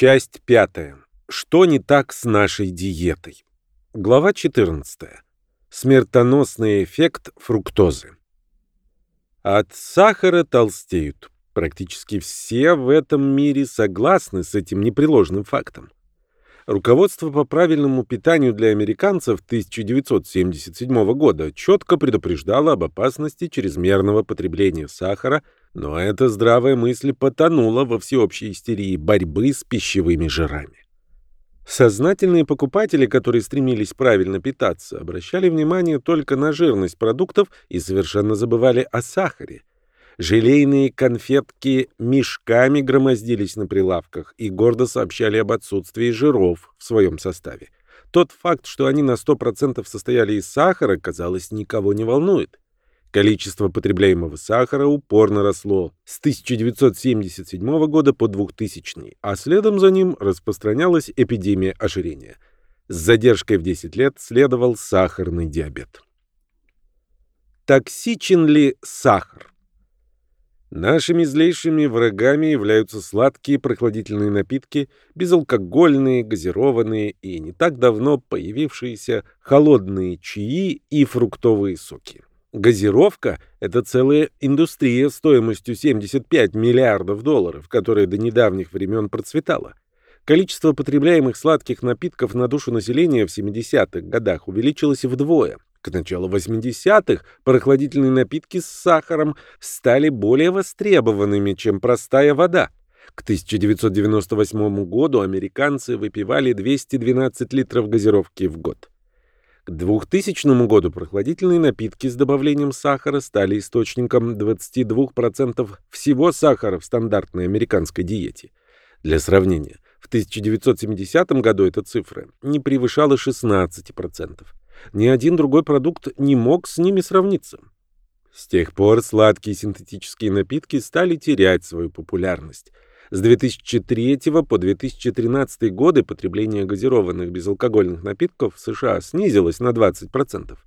Часть пятая. Что не так с нашей диетой? Глава 14. Смертоносный эффект фруктозы. От сахара толстеют. Практически все в этом мире согласны с этим непреложным фактом. Руководство по правильному питанию для американцев 1977 года четко предупреждало об опасности чрезмерного потребления сахара, но эта здравая мысль потонула во всеобщей истерии борьбы с пищевыми жирами. Сознательные покупатели, которые стремились правильно питаться, обращали внимание только на жирность продуктов и совершенно забывали о сахаре. Желейные конфетки мешками громоздились на прилавках и гордо сообщали об отсутствии жиров в своем составе. Тот факт, что они на 100% состояли из сахара, казалось, никого не волнует. Количество потребляемого сахара упорно росло с 1977 года по 2000, а следом за ним распространялась эпидемия ожирения. С задержкой в 10 лет следовал сахарный диабет. Токсичен ли сахар? Нашими злейшими врагами являются сладкие прохладительные напитки, безалкогольные, газированные и не так давно появившиеся холодные чаи и фруктовые соки. Газировка – это целая индустрия стоимостью 75 миллиардов долларов, которая до недавних времен процветала. Количество потребляемых сладких напитков на душу населения в 70-х годах увеличилось вдвое – к началу 80-х прохладительные напитки с сахаром стали более востребованными, чем простая вода. К 1998 году американцы выпивали 212 литров газировки в год. К 2000 году прохладительные напитки с добавлением сахара стали источником 22% всего сахара в стандартной американской диете. Для сравнения, в 1970 году эта цифра не превышала 16%. Ни один другой продукт не мог с ними сравниться. С тех пор сладкие синтетические напитки стали терять свою популярность. С 2003 по 2013 годы потребление газированных безалкогольных напитков в США снизилось на 20%.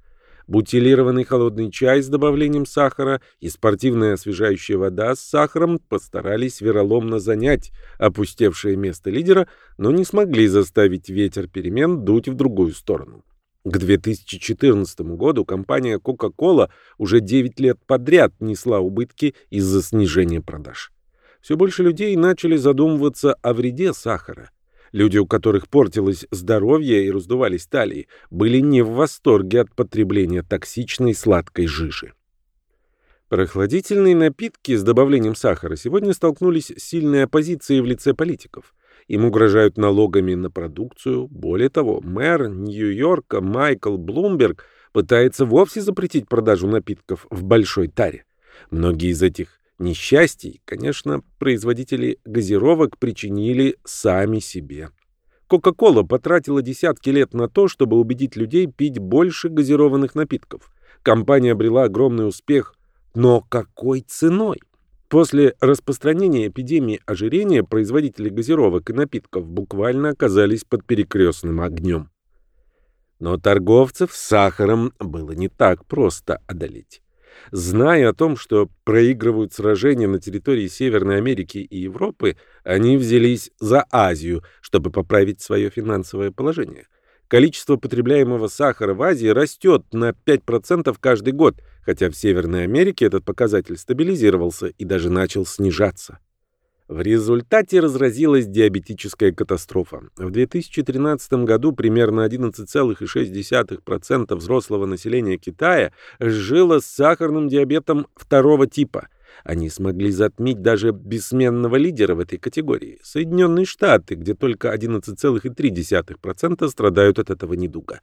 Бутилированный холодный чай с добавлением сахара и спортивная освежающая вода с сахаром постарались вероломно занять опустевшее место лидера, но не смогли заставить ветер перемен дуть в другую сторону. К 2014 году компания Coca-Cola уже 9 лет подряд несла убытки из-за снижения продаж. Все больше людей начали задумываться о вреде сахара. Люди, у которых портилось здоровье и раздувались талии, были не в восторге от потребления токсичной сладкой жижи. Прохладительные напитки с добавлением сахара сегодня столкнулись с сильной оппозицией в лице политиков. Им угрожают налогами на продукцию. Более того, мэр Нью-Йорка Майкл Блумберг пытается вовсе запретить продажу напитков в большой таре. Многие из этих несчастий, конечно, производители газировок причинили сами себе. Кока-кола потратила десятки лет на то, чтобы убедить людей пить больше газированных напитков. Компания обрела огромный успех, но какой ценой? После распространения эпидемии ожирения производители газировок и напитков буквально оказались под перекрестным огнем. Но торговцев сахаром было не так просто одолеть. Зная о том, что проигрывают сражения на территории Северной Америки и Европы, они взялись за Азию, чтобы поправить свое финансовое положение. Количество потребляемого сахара в Азии растет на 5% каждый год, хотя в Северной Америке этот показатель стабилизировался и даже начал снижаться. В результате разразилась диабетическая катастрофа. В 2013 году примерно 11,6% взрослого населения Китая жило с сахарным диабетом второго типа – они смогли затмить даже бессменного лидера в этой категории – Соединенные Штаты, где только 11,3% страдают от этого недуга.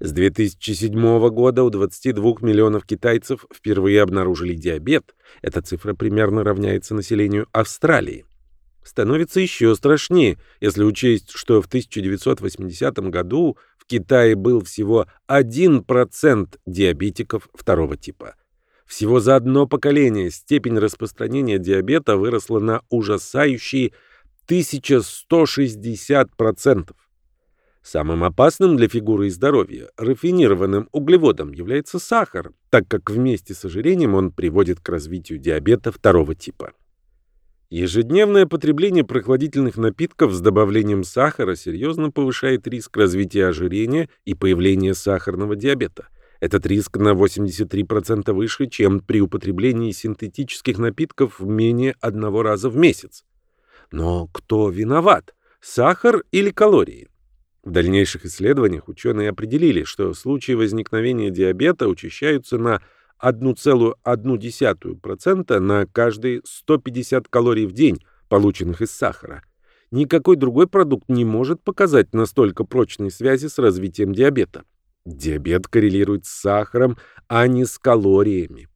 С 2007 года у 22 миллионов китайцев впервые обнаружили диабет. Эта цифра примерно равняется населению Австралии. Становится еще страшнее, если учесть, что в 1980 году в Китае был всего 1% диабетиков второго типа – всего за одно поколение степень распространения диабета выросла на ужасающие 1160%. Самым опасным для фигуры и здоровья рафинированным углеводом является сахар, так как вместе с ожирением он приводит к развитию диабета второго типа. Ежедневное потребление прохладительных напитков с добавлением сахара серьезно повышает риск развития ожирения и появления сахарного диабета. Этот риск на 83% выше, чем при употреблении синтетических напитков менее одного раза в месяц. Но кто виноват? Сахар или калории? В дальнейших исследованиях ученые определили, что случаи возникновения диабета учащаются на 1,1% на каждые 150 калорий в день, полученных из сахара. Никакой другой продукт не может показать настолько прочной связи с развитием диабета. Диабет коррелирует с сахаром, а не с калориями.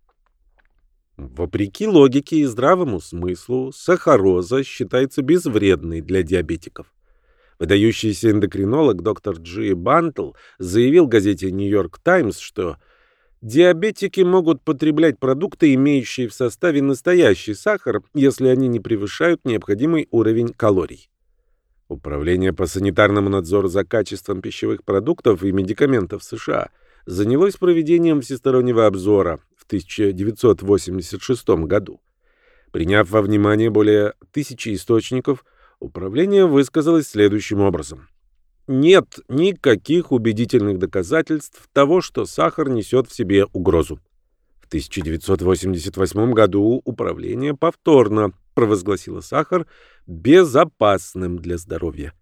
Вопреки логике и здравому смыслу, сахароза считается безвредной для диабетиков. Выдающийся эндокринолог доктор Джи Бантл заявил газете «Нью-Йорк Таймс», что Диабетики могут потреблять продукты, имеющие в составе настоящий сахар, если они не превышают необходимый уровень калорий. Управление по санитарному надзору за качеством пищевых продуктов и медикаментов США занялось проведением всестороннего обзора в 1986 году. Приняв во внимание более тысячи источников, управление высказалось следующим образом нет никаких убедительных доказательств того, что сахар несет в себе угрозу. В 1988 году управление повторно провозгласило сахар безопасным для здоровья.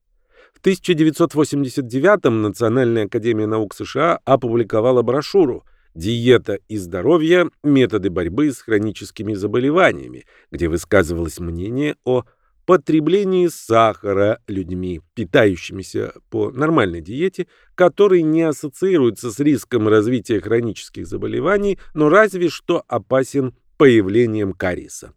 В 1989 Национальная академия наук США опубликовала брошюру «Диета и здоровье. Методы борьбы с хроническими заболеваниями», где высказывалось мнение о потреблении сахара людьми, питающимися по нормальной диете, который не ассоциируется с риском развития хронических заболеваний, но разве что опасен появлением кариеса.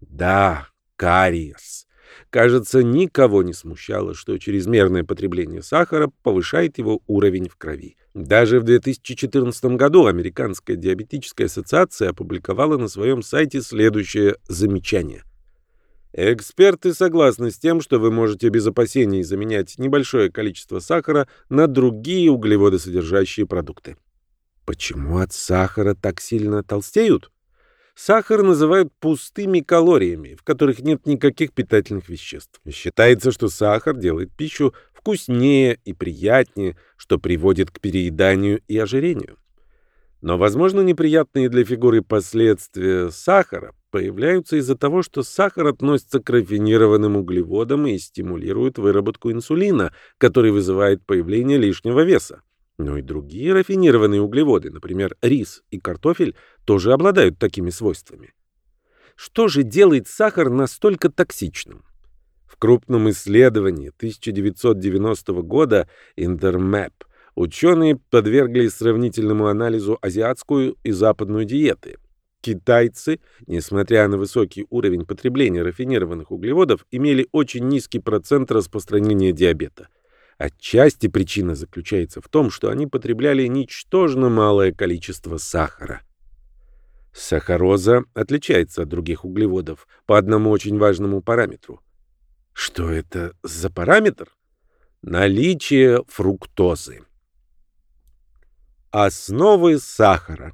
Да, кариес. Кажется, никого не смущало, что чрезмерное потребление сахара повышает его уровень в крови. Даже в 2014 году Американская диабетическая ассоциация опубликовала на своем сайте следующее замечание – Эксперты согласны с тем, что вы можете без опасений заменять небольшое количество сахара на другие углеводосодержащие продукты. Почему от сахара так сильно толстеют? Сахар называют пустыми калориями, в которых нет никаких питательных веществ. Считается, что сахар делает пищу вкуснее и приятнее, что приводит к перееданию и ожирению. Но, возможно, неприятные для фигуры последствия сахара появляются из-за того, что сахар относится к рафинированным углеводам и стимулирует выработку инсулина, который вызывает появление лишнего веса. Но и другие рафинированные углеводы, например, рис и картофель, тоже обладают такими свойствами. Что же делает сахар настолько токсичным? В крупном исследовании 1990 года Intermap ученые подвергли сравнительному анализу азиатскую и западную диеты – Китайцы, несмотря на высокий уровень потребления рафинированных углеводов, имели очень низкий процент распространения диабета. Отчасти причина заключается в том, что они потребляли ничтожно малое количество сахара. Сахароза отличается от других углеводов по одному очень важному параметру. Что это за параметр? Наличие фруктозы. Основы сахара.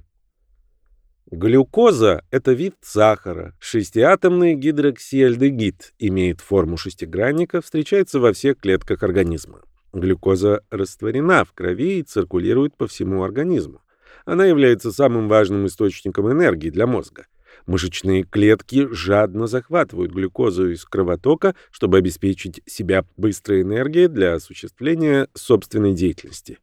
Глюкоза – это вид сахара. Шестиатомный гидроксиальдегид имеет форму шестигранника, встречается во всех клетках организма. Глюкоза растворена в крови и циркулирует по всему организму. Она является самым важным источником энергии для мозга. Мышечные клетки жадно захватывают глюкозу из кровотока, чтобы обеспечить себя быстрой энергией для осуществления собственной деятельности.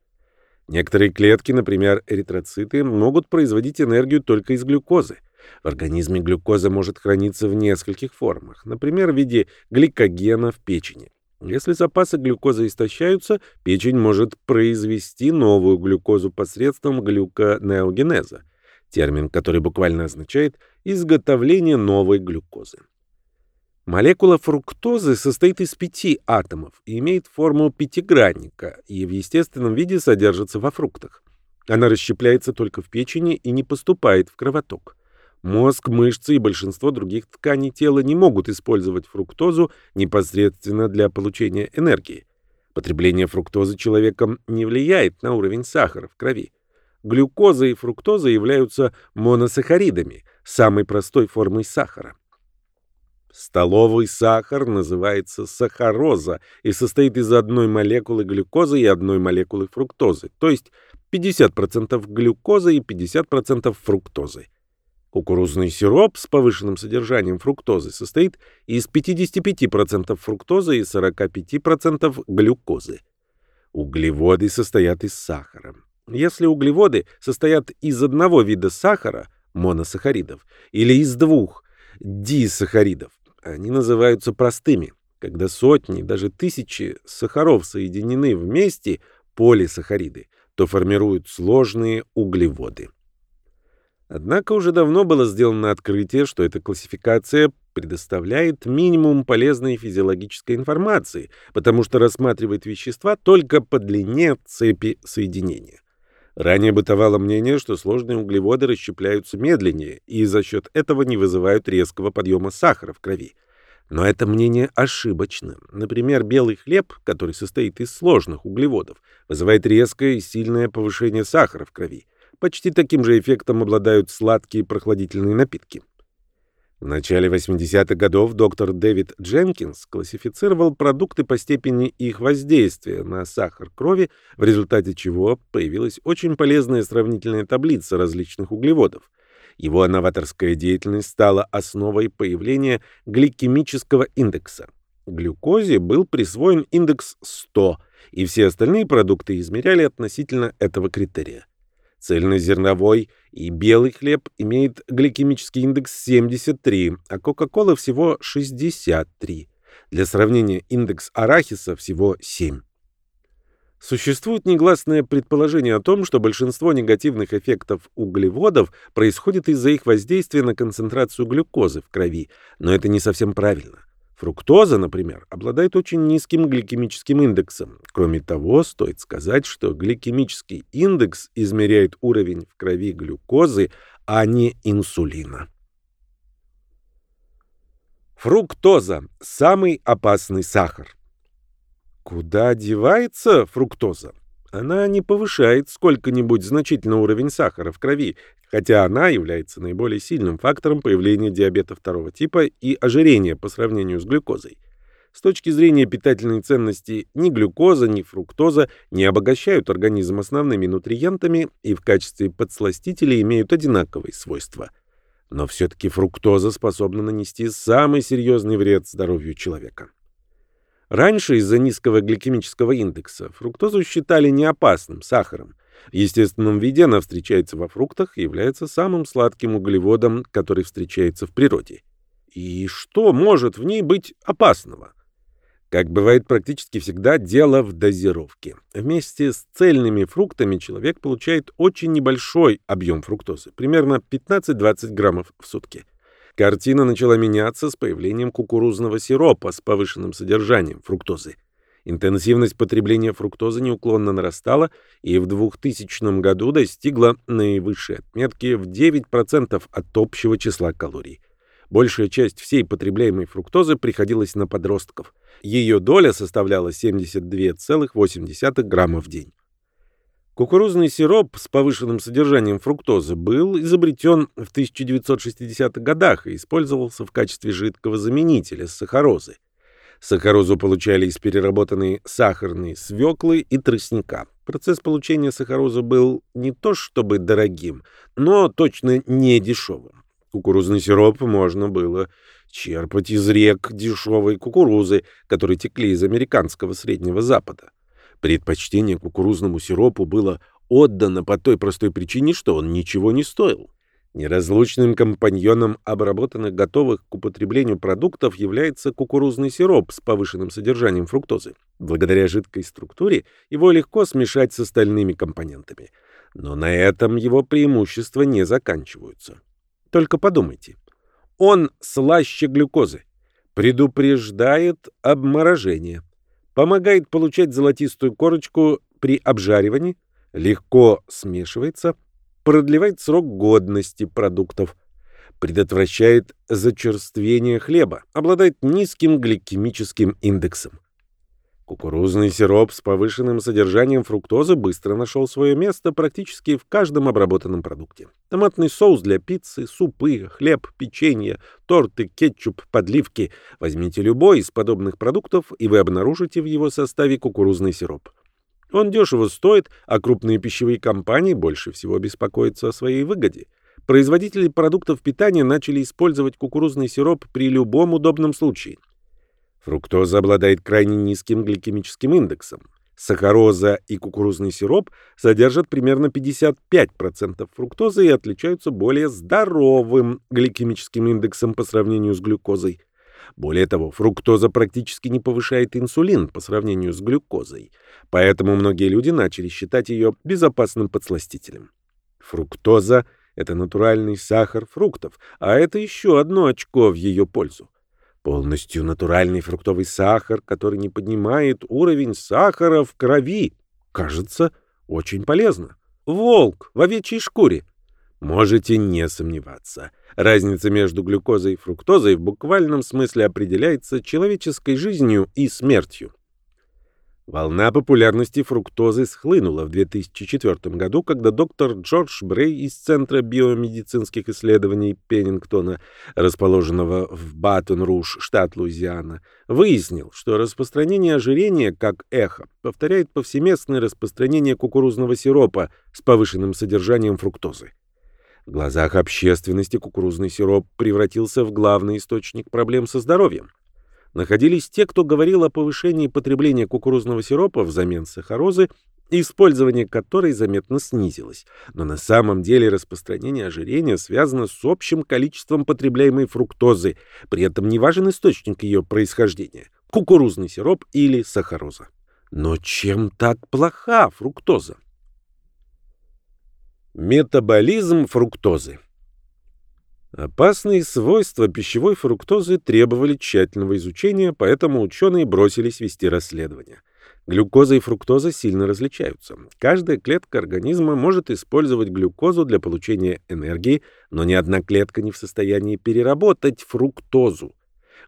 Некоторые клетки, например, эритроциты, могут производить энергию только из глюкозы. В организме глюкоза может храниться в нескольких формах, например, в виде гликогена в печени. Если запасы глюкозы истощаются, печень может произвести новую глюкозу посредством глюконеогенеза, термин, который буквально означает изготовление новой глюкозы. Молекула фруктозы состоит из пяти атомов и имеет форму пятигранника и в естественном виде содержится во фруктах. Она расщепляется только в печени и не поступает в кровоток. Мозг, мышцы и большинство других тканей тела не могут использовать фруктозу непосредственно для получения энергии. Потребление фруктозы человеком не влияет на уровень сахара в крови. Глюкоза и фруктоза являются моносахаридами, самой простой формой сахара. Столовый сахар называется сахароза и состоит из одной молекулы глюкозы и одной молекулы фруктозы, то есть 50% глюкозы и 50% фруктозы. Кукурузный сироп с повышенным содержанием фруктозы состоит из 55% фруктозы и 45% глюкозы. Углеводы состоят из сахара. Если углеводы состоят из одного вида сахара, моносахаридов, или из двух, дисахаридов, они называются простыми. Когда сотни, даже тысячи сахаров соединены вместе, полисахариды, то формируют сложные углеводы. Однако уже давно было сделано открытие, что эта классификация предоставляет минимум полезной физиологической информации, потому что рассматривает вещества только по длине цепи соединения. Ранее бытовало мнение, что сложные углеводы расщепляются медленнее и за счет этого не вызывают резкого подъема сахара в крови. Но это мнение ошибочно. Например, белый хлеб, который состоит из сложных углеводов, вызывает резкое и сильное повышение сахара в крови. Почти таким же эффектом обладают сладкие прохладительные напитки. В начале 80-х годов доктор Дэвид Дженкинс классифицировал продукты по степени их воздействия на сахар крови, в результате чего появилась очень полезная сравнительная таблица различных углеводов. Его новаторская деятельность стала основой появления гликемического индекса. Глюкозе был присвоен индекс 100, и все остальные продукты измеряли относительно этого критерия. Цельнозерновой и белый хлеб имеет гликемический индекс 73, а Кока-Кола всего 63. Для сравнения, индекс арахиса всего 7. Существует негласное предположение о том, что большинство негативных эффектов углеводов происходит из-за их воздействия на концентрацию глюкозы в крови, но это не совсем правильно. Фруктоза, например, обладает очень низким гликемическим индексом. Кроме того, стоит сказать, что гликемический индекс измеряет уровень в крови глюкозы, а не инсулина. Фруктоза – самый опасный сахар. Куда девается фруктоза? Она не повышает сколько-нибудь значительно уровень сахара в крови, хотя она является наиболее сильным фактором появления диабета второго типа и ожирения по сравнению с глюкозой. С точки зрения питательной ценности ни глюкоза, ни фруктоза не обогащают организм основными нутриентами и в качестве подсластителей имеют одинаковые свойства. Но все-таки фруктоза способна нанести самый серьезный вред здоровью человека. Раньше из-за низкого гликемического индекса фруктозу считали неопасным сахаром. В естественном виде она встречается во фруктах и является самым сладким углеводом, который встречается в природе. И что может в ней быть опасного? Как бывает практически всегда, дело в дозировке. Вместе с цельными фруктами человек получает очень небольшой объем фруктозы, примерно 15-20 граммов в сутки. Картина начала меняться с появлением кукурузного сиропа с повышенным содержанием фруктозы. Интенсивность потребления фруктозы неуклонно нарастала и в 2000 году достигла наивысшей отметки в 9% от общего числа калорий. Большая часть всей потребляемой фруктозы приходилась на подростков. Ее доля составляла 72,8 грамма в день. Кукурузный сироп с повышенным содержанием фруктозы был изобретен в 1960-х годах и использовался в качестве жидкого заменителя сахарозы. Сахарозу получали из переработанной сахарной свеклы и тростника. Процесс получения сахарозы был не то чтобы дорогим, но точно не дешевым. Кукурузный сироп можно было черпать из рек дешевой кукурузы, которые текли из американского Среднего Запада. Предпочтение кукурузному сиропу было отдано по той простой причине, что он ничего не стоил. Неразлучным компаньоном обработанных готовых к употреблению продуктов является кукурузный сироп с повышенным содержанием фруктозы. Благодаря жидкой структуре его легко смешать с остальными компонентами. Но на этом его преимущества не заканчиваются. Только подумайте. Он слаще глюкозы, предупреждает обморожение, помогает получать золотистую корочку при обжаривании, легко смешивается, продлевает срок годности продуктов, предотвращает зачерствение хлеба, обладает низким гликемическим индексом. Кукурузный сироп с повышенным содержанием фруктозы быстро нашел свое место практически в каждом обработанном продукте. Томатный соус для пиццы, супы, хлеб, печенье, торты, кетчуп, подливки. Возьмите любой из подобных продуктов, и вы обнаружите в его составе кукурузный сироп. Он дешево стоит, а крупные пищевые компании больше всего беспокоятся о своей выгоде. Производители продуктов питания начали использовать кукурузный сироп при любом удобном случае – Фруктоза обладает крайне низким гликемическим индексом. Сахароза и кукурузный сироп содержат примерно 55% фруктозы и отличаются более здоровым гликемическим индексом по сравнению с глюкозой. Более того, фруктоза практически не повышает инсулин по сравнению с глюкозой, поэтому многие люди начали считать ее безопасным подсластителем. Фруктоза – это натуральный сахар фруктов, а это еще одно очко в ее пользу. Полностью натуральный фруктовый сахар, который не поднимает уровень сахара в крови. Кажется, очень полезно. Волк в овечьей шкуре. Можете не сомневаться. Разница между глюкозой и фруктозой в буквальном смысле определяется человеческой жизнью и смертью. Волна популярности фруктозы схлынула в 2004 году, когда доктор Джордж Брей из Центра биомедицинских исследований Пеннингтона, расположенного в Батон-Руш, штат Луизиана, выяснил, что распространение ожирения, как эхо, повторяет повсеместное распространение кукурузного сиропа с повышенным содержанием фруктозы. В глазах общественности кукурузный сироп превратился в главный источник проблем со здоровьем находились те, кто говорил о повышении потребления кукурузного сиропа взамен сахарозы, использование которой заметно снизилось. Но на самом деле распространение ожирения связано с общим количеством потребляемой фруктозы, при этом не важен источник ее происхождения – кукурузный сироп или сахароза. Но чем так плоха фруктоза? Метаболизм фруктозы Опасные свойства пищевой фруктозы требовали тщательного изучения, поэтому ученые бросились вести расследования. Глюкоза и фруктоза сильно различаются. Каждая клетка организма может использовать глюкозу для получения энергии, но ни одна клетка не в состоянии переработать фруктозу.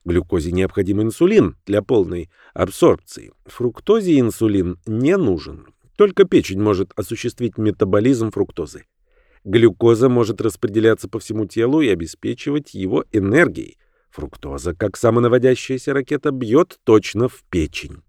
Глюкозе необходим инсулин для полной абсорбции. Фруктозе инсулин не нужен. Только печень может осуществить метаболизм фруктозы. Глюкоза может распределяться по всему телу и обеспечивать его энергией. Фруктоза, как самонаводящаяся ракета, бьет точно в печень.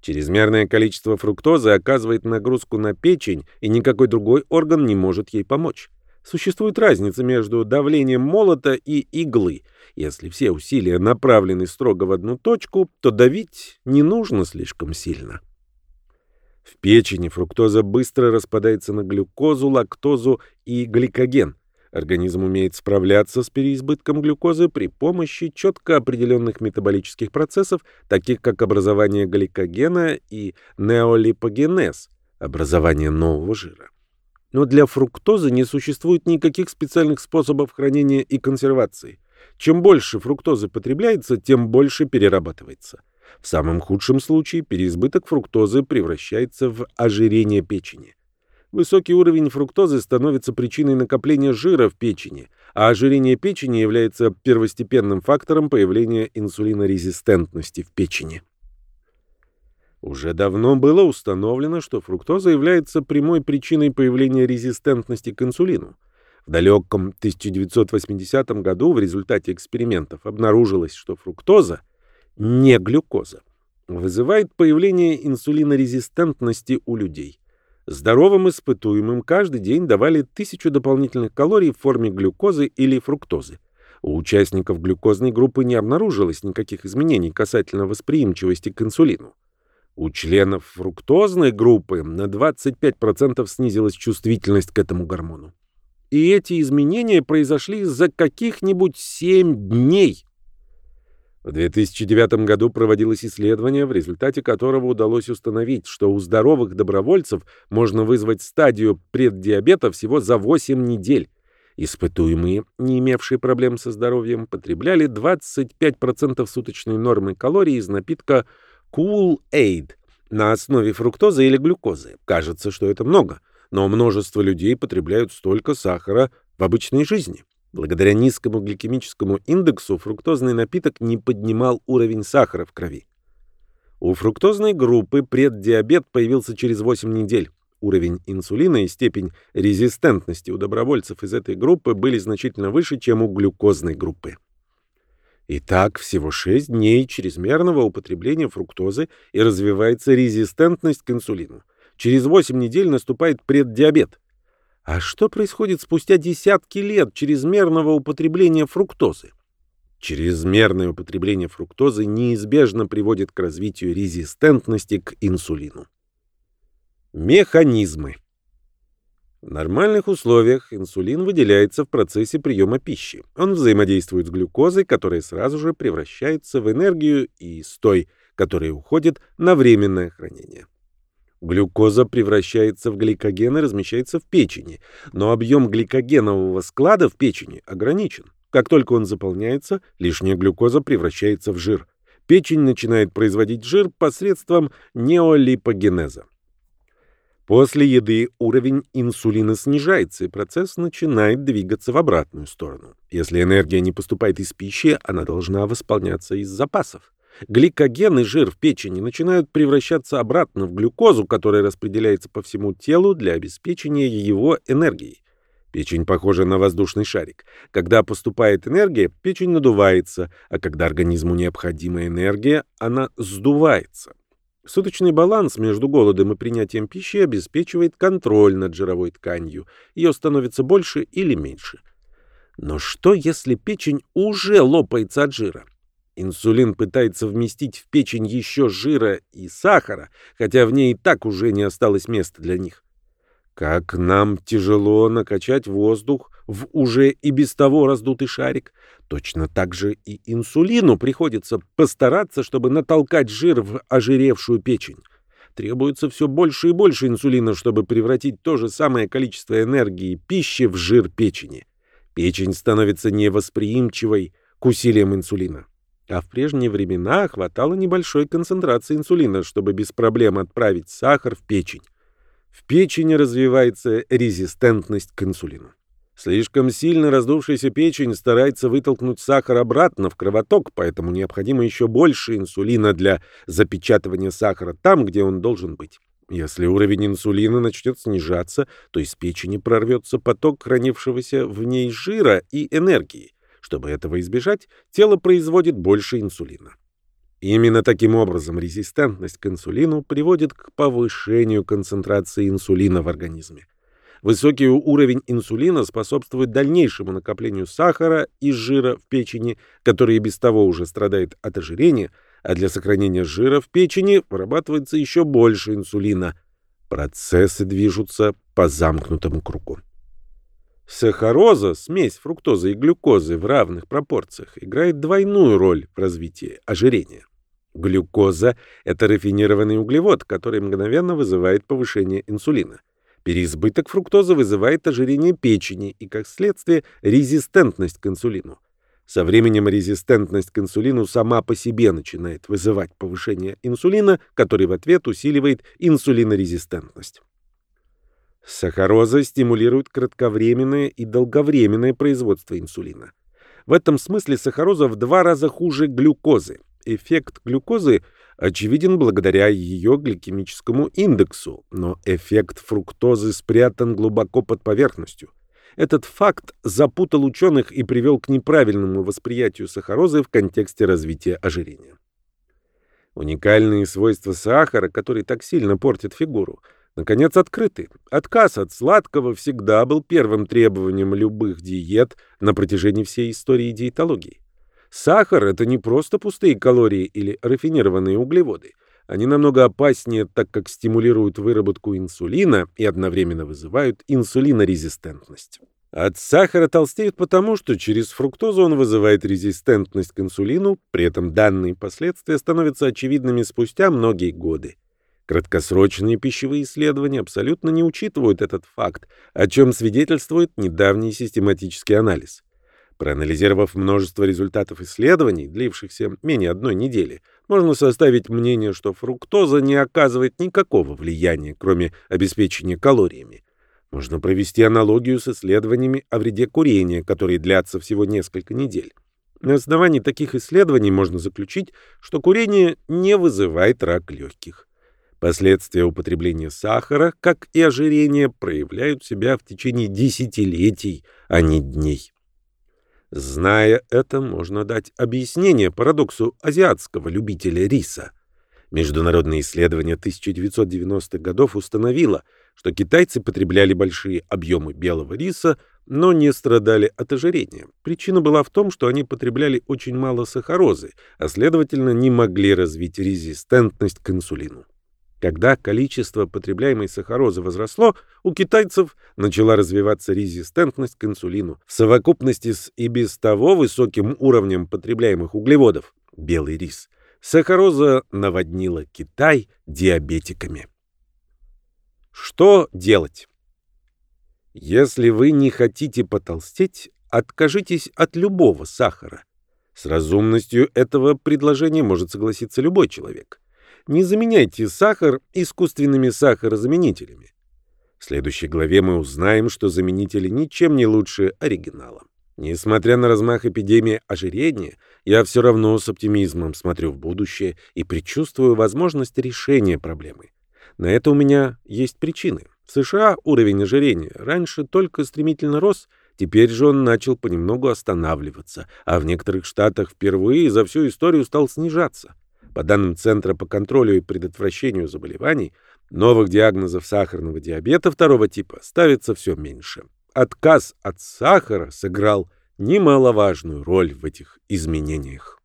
Чрезмерное количество фруктозы оказывает нагрузку на печень, и никакой другой орган не может ей помочь. Существует разница между давлением молота и иглы. Если все усилия направлены строго в одну точку, то давить не нужно слишком сильно. В печени фруктоза быстро распадается на глюкозу, лактозу и гликоген. Организм умеет справляться с переизбытком глюкозы при помощи четко определенных метаболических процессов, таких как образование гликогена и неолипогенез, образование нового жира. Но для фруктозы не существует никаких специальных способов хранения и консервации. Чем больше фруктозы потребляется, тем больше перерабатывается. В самом худшем случае переизбыток фруктозы превращается в ожирение печени. Высокий уровень фруктозы становится причиной накопления жира в печени, а ожирение печени является первостепенным фактором появления инсулинорезистентности в печени. Уже давно было установлено, что фруктоза является прямой причиной появления резистентности к инсулину. В далеком 1980 году в результате экспериментов обнаружилось, что фруктоза не глюкоза, вызывает появление инсулинорезистентности у людей. Здоровым испытуемым каждый день давали тысячу дополнительных калорий в форме глюкозы или фруктозы. У участников глюкозной группы не обнаружилось никаких изменений касательно восприимчивости к инсулину. У членов фруктозной группы на 25% снизилась чувствительность к этому гормону. И эти изменения произошли за каких-нибудь 7 дней. В 2009 году проводилось исследование, в результате которого удалось установить, что у здоровых добровольцев можно вызвать стадию преддиабета всего за 8 недель. Испытуемые, не имевшие проблем со здоровьем, потребляли 25% суточной нормы калорий из напитка Cool Aid на основе фруктозы или глюкозы. Кажется, что это много, но множество людей потребляют столько сахара в обычной жизни. Благодаря низкому гликемическому индексу фруктозный напиток не поднимал уровень сахара в крови. У фруктозной группы преддиабет появился через 8 недель. Уровень инсулина и степень резистентности у добровольцев из этой группы были значительно выше, чем у глюкозной группы. Итак, всего 6 дней чрезмерного употребления фруктозы и развивается резистентность к инсулину. Через 8 недель наступает преддиабет. А что происходит спустя десятки лет чрезмерного употребления фруктозы? Чрезмерное употребление фруктозы неизбежно приводит к развитию резистентности к инсулину. Механизмы. В нормальных условиях инсулин выделяется в процессе приема пищи. Он взаимодействует с глюкозой, которая сразу же превращается в энергию, и с той, которая уходит на временное хранение. Глюкоза превращается в гликоген и размещается в печени, но объем гликогенового склада в печени ограничен. Как только он заполняется, лишняя глюкоза превращается в жир. Печень начинает производить жир посредством неолипогенеза. После еды уровень инсулина снижается, и процесс начинает двигаться в обратную сторону. Если энергия не поступает из пищи, она должна восполняться из запасов. Гликоген и жир в печени начинают превращаться обратно в глюкозу, которая распределяется по всему телу для обеспечения его энергией. Печень похожа на воздушный шарик. Когда поступает энергия, печень надувается, а когда организму необходима энергия, она сдувается. Суточный баланс между голодом и принятием пищи обеспечивает контроль над жировой тканью. Ее становится больше или меньше. Но что, если печень уже лопается от жира? Инсулин пытается вместить в печень еще жира и сахара, хотя в ней и так уже не осталось места для них. Как нам тяжело накачать воздух в уже и без того раздутый шарик, точно так же и инсулину приходится постараться, чтобы натолкать жир в ожиревшую печень. Требуется все больше и больше инсулина, чтобы превратить то же самое количество энергии пищи в жир печени. Печень становится невосприимчивой к усилиям инсулина. А в прежние времена хватало небольшой концентрации инсулина, чтобы без проблем отправить сахар в печень. В печени развивается резистентность к инсулину. Слишком сильно раздувшаяся печень старается вытолкнуть сахар обратно в кровоток, поэтому необходимо еще больше инсулина для запечатывания сахара там, где он должен быть. Если уровень инсулина начнет снижаться, то из печени прорвется поток хранившегося в ней жира и энергии. Чтобы этого избежать, тело производит больше инсулина. Именно таким образом резистентность к инсулину приводит к повышению концентрации инсулина в организме. Высокий уровень инсулина способствует дальнейшему накоплению сахара и жира в печени, который без того уже страдает от ожирения, а для сохранения жира в печени вырабатывается еще больше инсулина. Процессы движутся по замкнутому кругу. Сахароза, смесь фруктозы и глюкозы в равных пропорциях, играет двойную роль в развитии ожирения. Глюкоза – это рафинированный углевод, который мгновенно вызывает повышение инсулина. Переизбыток фруктозы вызывает ожирение печени и, как следствие, резистентность к инсулину. Со временем резистентность к инсулину сама по себе начинает вызывать повышение инсулина, который в ответ усиливает инсулинорезистентность. Сахароза стимулирует кратковременное и долговременное производство инсулина. В этом смысле сахароза в два раза хуже глюкозы – Эффект глюкозы очевиден благодаря ее гликемическому индексу, но эффект фруктозы спрятан глубоко под поверхностью. Этот факт запутал ученых и привел к неправильному восприятию сахарозы в контексте развития ожирения. Уникальные свойства сахара, которые так сильно портят фигуру, наконец открыты. Отказ от сладкого всегда был первым требованием любых диет на протяжении всей истории диетологии. Сахар – это не просто пустые калории или рафинированные углеводы. Они намного опаснее, так как стимулируют выработку инсулина и одновременно вызывают инсулинорезистентность. От сахара толстеют потому, что через фруктозу он вызывает резистентность к инсулину, при этом данные последствия становятся очевидными спустя многие годы. Краткосрочные пищевые исследования абсолютно не учитывают этот факт, о чем свидетельствует недавний систематический анализ. Проанализировав множество результатов исследований, длившихся менее одной недели, можно составить мнение, что фруктоза не оказывает никакого влияния, кроме обеспечения калориями. Можно провести аналогию с исследованиями о вреде курения, которые длятся всего несколько недель. На основании таких исследований можно заключить, что курение не вызывает рак легких. Последствия употребления сахара, как и ожирения, проявляют себя в течение десятилетий, а не дней. Зная это, можно дать объяснение парадоксу азиатского любителя риса. Международное исследование 1990-х годов установило, что китайцы потребляли большие объемы белого риса, но не страдали от ожирения. Причина была в том, что они потребляли очень мало сахарозы, а следовательно не могли развить резистентность к инсулину. Когда количество потребляемой сахарозы возросло, у китайцев начала развиваться резистентность к инсулину. В совокупности с и без того высоким уровнем потребляемых углеводов – белый рис – сахароза наводнила Китай диабетиками. Что делать? Если вы не хотите потолстеть, откажитесь от любого сахара. С разумностью этого предложения может согласиться любой человек. Не заменяйте сахар искусственными сахарозаменителями. В следующей главе мы узнаем, что заменители ничем не лучше оригинала. Несмотря на размах эпидемии ожирения, я все равно с оптимизмом смотрю в будущее и предчувствую возможность решения проблемы. На это у меня есть причины. В США уровень ожирения раньше только стремительно рос, теперь же он начал понемногу останавливаться, а в некоторых штатах впервые за всю историю стал снижаться. По данным Центра по контролю и предотвращению заболеваний, новых диагнозов сахарного диабета второго типа ставится все меньше. Отказ от сахара сыграл немаловажную роль в этих изменениях.